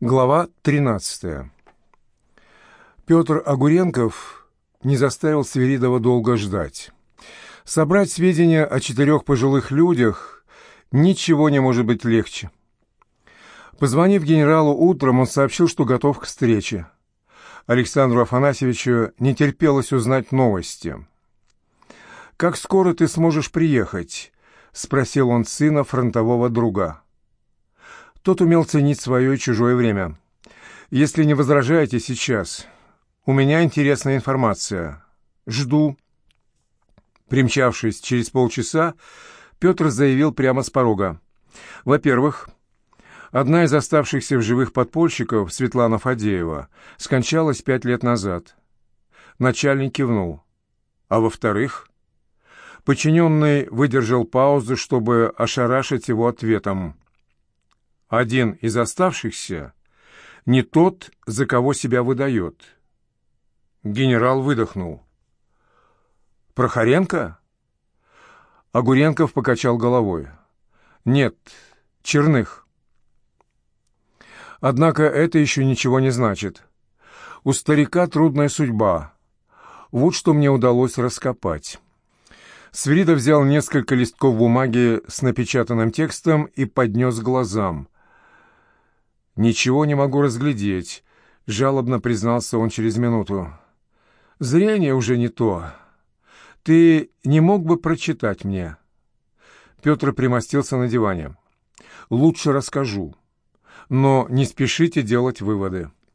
Глава 13. Петр Огуренков не заставил Свиридова долго ждать. Собрать сведения о четырех пожилых людях ничего не может быть легче. Позвонив генералу утром, он сообщил, что готов к встрече. Александру Афанасьевичу не терпелось узнать новости. «Как скоро ты сможешь приехать?» — спросил он сына фронтового друга. Тот умел ценить свое и чужое время. «Если не возражаете сейчас, у меня интересная информация. Жду». Примчавшись через полчаса, Петр заявил прямо с порога. «Во-первых, одна из оставшихся в живых подпольщиков, Светлана Фадеева, скончалась пять лет назад». Начальник кивнул. «А во-вторых...» Подчиненный выдержал паузу, чтобы ошарашить его ответом. Один из оставшихся не тот, за кого себя выдает. Генерал выдохнул. «Прохоренко?» Огуренков покачал головой. «Нет, Черных». Однако это еще ничего не значит. У старика трудная судьба. Вот что мне удалось раскопать. Свиридов взял несколько листков бумаги с напечатанным текстом и поднес глазам. «Ничего не могу разглядеть», — жалобно признался он через минуту. «Зрение уже не то. Ты не мог бы прочитать мне?» Петр примостился на диване. «Лучше расскажу. Но не спешите делать выводы».